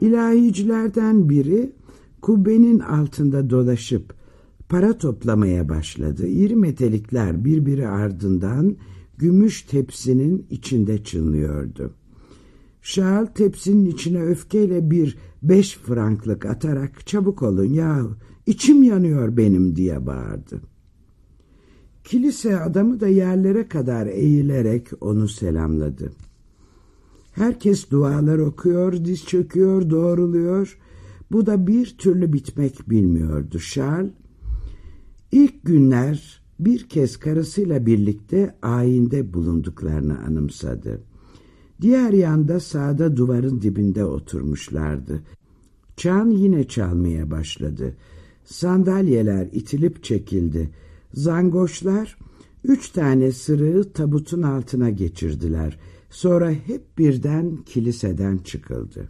İlahicilerden biri kubbenin altında dolaşıp para toplamaya başladı. İri metelikler birbiri ardından gümüş tepsinin içinde çınlıyordu. Charles tepsinin içine öfkeyle bir beş franklık atarak çabuk olun yahu içim yanıyor benim diye bağırdı. Kilise adamı da yerlere kadar eğilerek onu selamladı. Herkes dualar okuyor, diz çöküyor, doğruluyor. Bu da bir türlü bitmek bilmiyordu. Charles ilk günler bir kez karısıyla birlikte ayinde bulunduklarını anımsadı. Diğer yanda sağda duvarın dibinde oturmuşlardı. Çan yine çalmaya başladı. Sandalyeler itilip çekildi. Zangoşlar üç tane sırığı tabutun altına geçirdiler. Sonra hep birden kiliseden çıkıldı.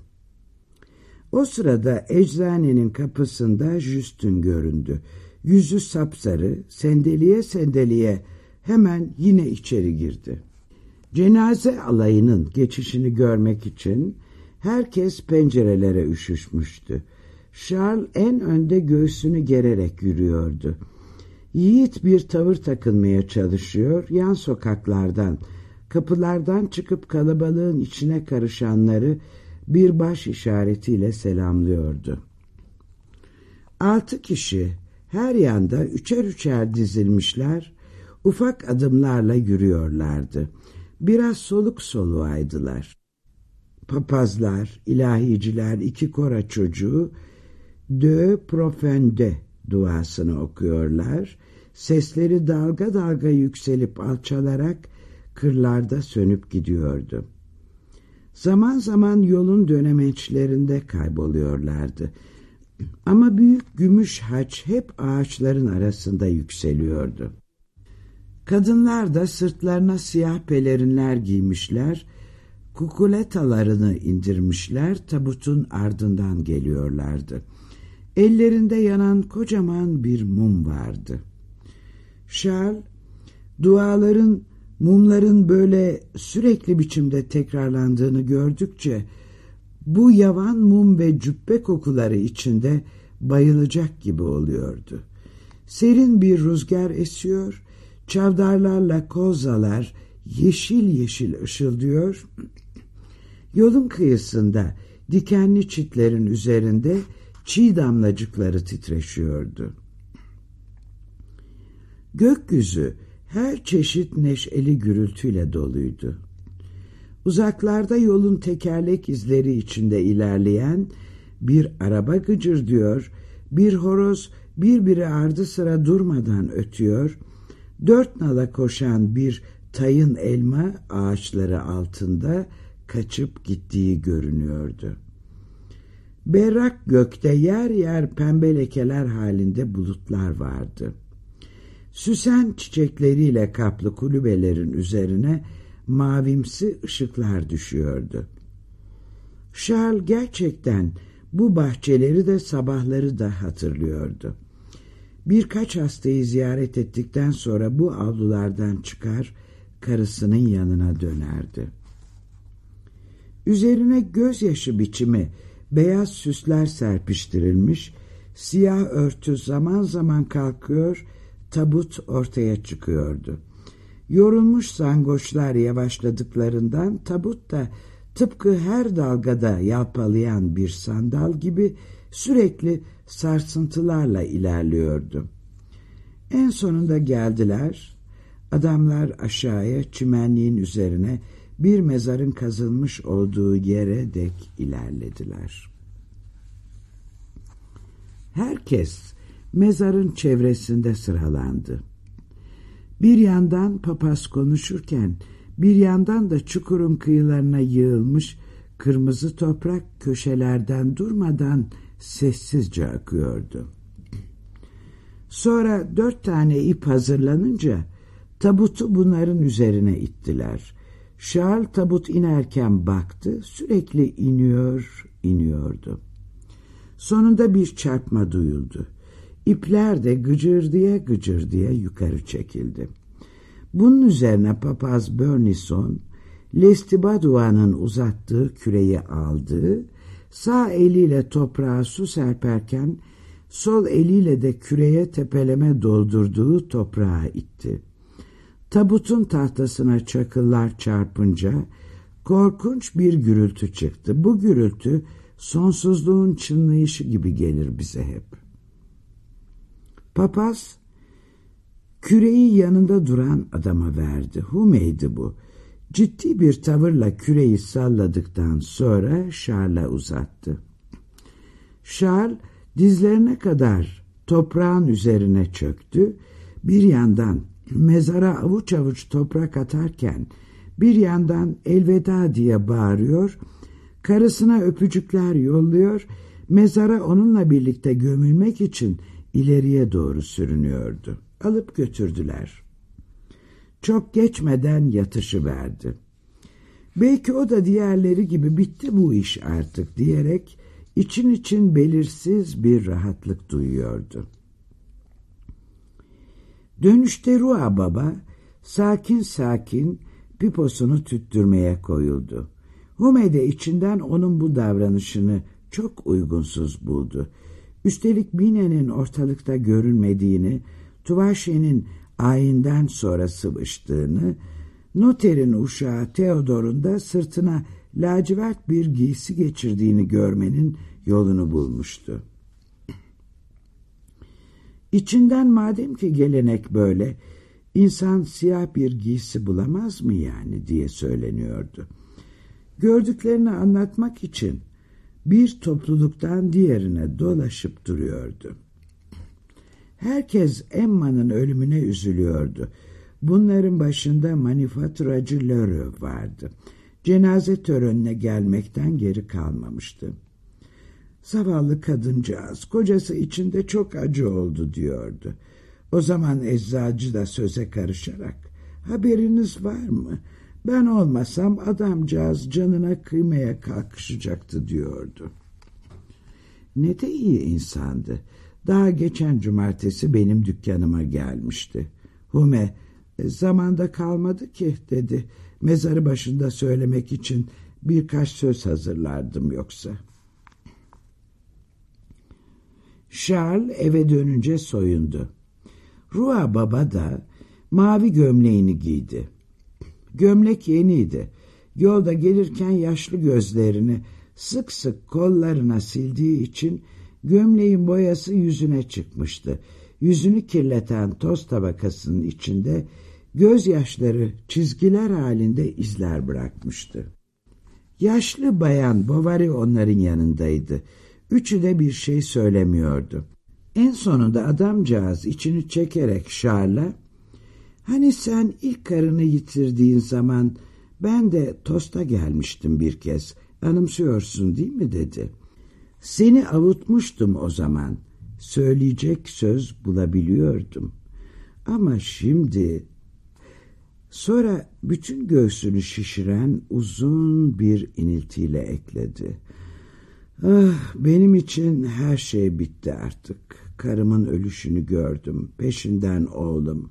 O sırada eczanenin kapısında Justin göründü. Yüzü sapsarı, sendeliye sendeliye hemen yine içeri girdi. Cenaze alayının geçişini görmek için herkes pencerelere üşüşmüştü. Charles en önde göğsünü gererek yürüyordu. Yiğit bir tavır takınmaya çalışıyor, yan sokaklardan, kapılardan çıkıp kalabalığın içine karışanları bir baş işaretiyle selamlıyordu. Altı kişi her yanda üçer üçer dizilmişler, ufak adımlarla yürüyorlardı. Biraz soluk soluğaydılar. Papazlar, ilahiciler, iki kora çocuğu de profende duasını okuyorlar. Sesleri dalga dalga yükselip alçalarak kırlarda sönüp gidiyordu. Zaman zaman yolun dönemeçlerinde kayboluyorlardı. Ama büyük gümüş haç hep ağaçların arasında yükseliyordu. Kadınlar da sırtlarına siyah pelerinler giymişler, kukuletalarını indirmişler, tabutun ardından geliyorlardı. Ellerinde yanan kocaman bir mum vardı. Charles, duaların, mumların böyle sürekli biçimde tekrarlandığını gördükçe, bu yavan mum ve cübbe kokuları içinde bayılacak gibi oluyordu. Serin bir rüzgar esiyor, çavdarlarla kozalar yeşil yeşil ışıldıyor. Yolun kıyısında dikenli çitlerin üzerinde çiğ damlacıkları titreşiyordu. Gökyüzü her çeşit neşeli gürültüyle doluydu. Uzaklarda yolun tekerlek izleri içinde ilerleyen bir araba gıcır diyor, bir horoz birbiri ardı sıra durmadan ötüyor, dört nala koşan bir tayın elma ağaçları altında kaçıp gittiği görünüyordu. Berrak gökte yer yer pembe lekeler halinde bulutlar vardı. Süsen çiçekleriyle kaplı kulübelerin üzerine mavimsi ışıklar düşüyordu. Charles gerçekten bu bahçeleri de sabahları da hatırlıyordu. Birkaç hastayı ziyaret ettikten sonra bu avlulardan çıkar, karısının yanına dönerdi. Üzerine gözyaşı biçimi beyaz süsler serpiştirilmiş, siyah örtü zaman zaman kalkıyor, tabut ortaya çıkıyordu. Yorulmuş zangoçlar yavaşladıklarından tabut da tıpkı her dalgada yalpalayan bir sandal gibi sürekli sarsıntılarla ilerliyordu. En sonunda geldiler, adamlar aşağıya çimenliğin üzerine bir mezarın kazılmış olduğu yere dek ilerlediler. Herkes mezarın çevresinde sıralandı. Bir yandan papaz konuşurken bir yandan da çukurun kıyılarına yığılmış kırmızı toprak köşelerden durmadan sessizce akıyordu. Sonra dört tane ip hazırlanınca tabutu bunların üzerine ittiler. Charles tabut inerken baktı, sürekli iniyor, iniyordu. Sonunda bir çarpma duyuldu. İpler de gıcır diye gıcır diye yukarı çekildi. Bunun üzerine papaz Bernison, Lestibadua'nın uzattığı küreyi aldı, Sağ eliyle toprağa su serperken sol eliyle de küreye tepeleme doldurduğu toprağa itti. Tabutun tahtasına çakıllar çarpınca korkunç bir gürültü çıktı. Bu gürültü sonsuzluğun çınlayışı gibi gelir bize hep. Papaz küreyi yanında duran adama verdi. Humeydi bu. Ciddi bir tavırla küreyi salladıktan sonra Charles'a uzattı. Charles dizlerine kadar toprağın üzerine çöktü. Bir yandan mezara avuç avuç toprak atarken bir yandan elveda diye bağırıyor, karısına öpücükler yolluyor, mezara onunla birlikte gömülmek için ileriye doğru sürünüyordu. Alıp götürdüler. Çok geçmeden yatışı verdi. Belki o da diğerleri gibi bitti bu iş artık diyerek için için belirsiz bir rahatlık duyuyordu. Dönüşte Rua Baba sakin sakin piposunu tüttürmeye koyuldu. Hume de içinden onun bu davranışını çok uygunsuz buldu. Üstelik Bine'nin ortalıkta görünmediğini, Tuvaşe'nin ayinden sonra sıvıştığını, noterin uşağı Theodor'un da sırtına lacivert bir giysi geçirdiğini görmenin yolunu bulmuştu. İçinden madem ki gelenek böyle, insan siyah bir giysi bulamaz mı yani diye söyleniyordu. Gördüklerini anlatmak için bir topluluktan diğerine dolaşıp duruyordu. Herkes Emma'nın ölümüne üzülüyordu. Bunların başında manifaturacı Lörö vardı. Cenaze törenine gelmekten geri kalmamıştı. Zavallı kadıncağız kocası içinde çok acı oldu diyordu. O zaman eczacı da söze karışarak haberiniz var mı? Ben olmasam adamcağız canına kıymaya kalkışacaktı diyordu. Ne de iyi insandı. Daha geçen cumartesi benim dükkanıma gelmişti. Hume e, zamanda kalmadı ki dedi. Mezarı başında söylemek için birkaç söz hazırlardım yoksa. Charles eve dönünce soyundu. Rua Baba da mavi gömleğini giydi. Gömlek yeniydi. Yolda gelirken yaşlı gözlerini sık sık kollarına sildiği için gömleğin boyası yüzüne çıkmıştı. Yüzünü kirleten toz tabakasının içinde gözyaşları çizgiler halinde izler bırakmıştı. Yaşlı bayan Bovary onların yanındaydı. Üçü de bir şey söylemiyordu. En sonunda adamcağız içini çekerek Şarla, ''Hani sen ilk karını yitirdiğin zaman ben de tosta gelmiştim bir kez, anımsıyorsun değil mi?'' dedi. ''Seni avutmuştum o zaman, söyleyecek söz bulabiliyordum. Ama şimdi Sonra bütün göğsünü şişiren uzun bir iniltiyle ekledi. Ah, benim için her şey bitti artık. Karımın ölüşünü gördüm. Peşinden oğlum.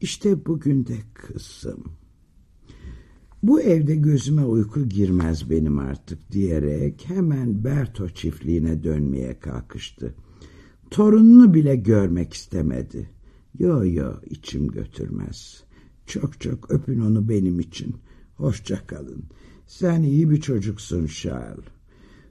İşte bugün de kızım. Bu evde gözüme uyku girmez benim artık diyerek hemen Berto çiftliğine dönmeye kalkıştı. Torununu bile görmek istemedi. Yo yo içim götürmez.'' Çok çok öpün onu benim için. Hoşça kalın. Sen iyi bir çocuksun Charles.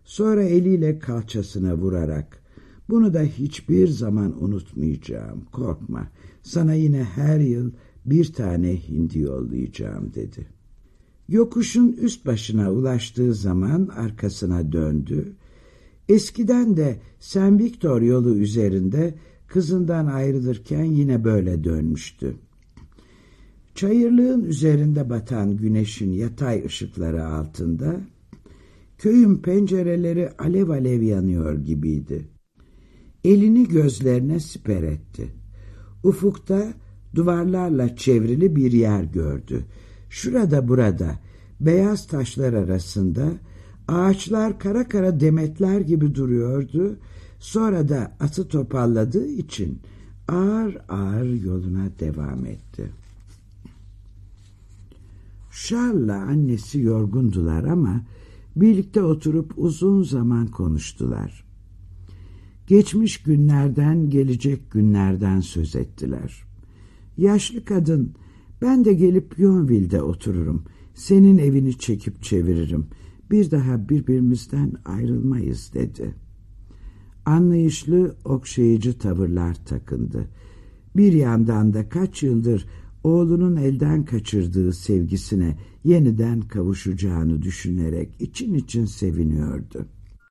Sonra eliyle kalçasına vurarak bunu da hiçbir zaman unutmayacağım. Korkma. Sana yine her yıl bir tane hindi yollayacağım dedi. Yokuşun üst başına ulaştığı zaman arkasına döndü. Eskiden de Sen Victor yolu üzerinde kızından ayrılırken yine böyle dönmüştü. Çayırlığın üzerinde batan güneşin yatay ışıkları altında köyün pencereleri alev alev yanıyor gibiydi. Elini gözlerine siper etti. Ufukta duvarlarla çevrili bir yer gördü. Şurada burada beyaz taşlar arasında ağaçlar kara kara demetler gibi duruyordu. Sonra da atı topalladığı için ağır ağır yoluna devam etti. Charles'la annesi yorgundular ama Birlikte oturup uzun zaman konuştular. Geçmiş günlerden, gelecek günlerden söz ettiler. Yaşlı kadın, ben de gelip Yonville'de otururum. Senin evini çekip çeviririm. Bir daha birbirimizden ayrılmayız dedi. Anlayışlı, okşayıcı tavırlar takındı. Bir yandan da kaç yıldır oğlunun elden kaçırdığı sevgisine yeniden kavuşacağını düşünerek için için seviniyordu.